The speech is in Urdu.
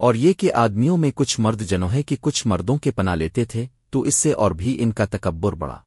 اور یہ کہ آدمیوں میں کچھ مرد جنوہے کہ کچھ مردوں کے پناہ لیتے تھے، تو اس سے اور بھی ان کا تکبر بڑا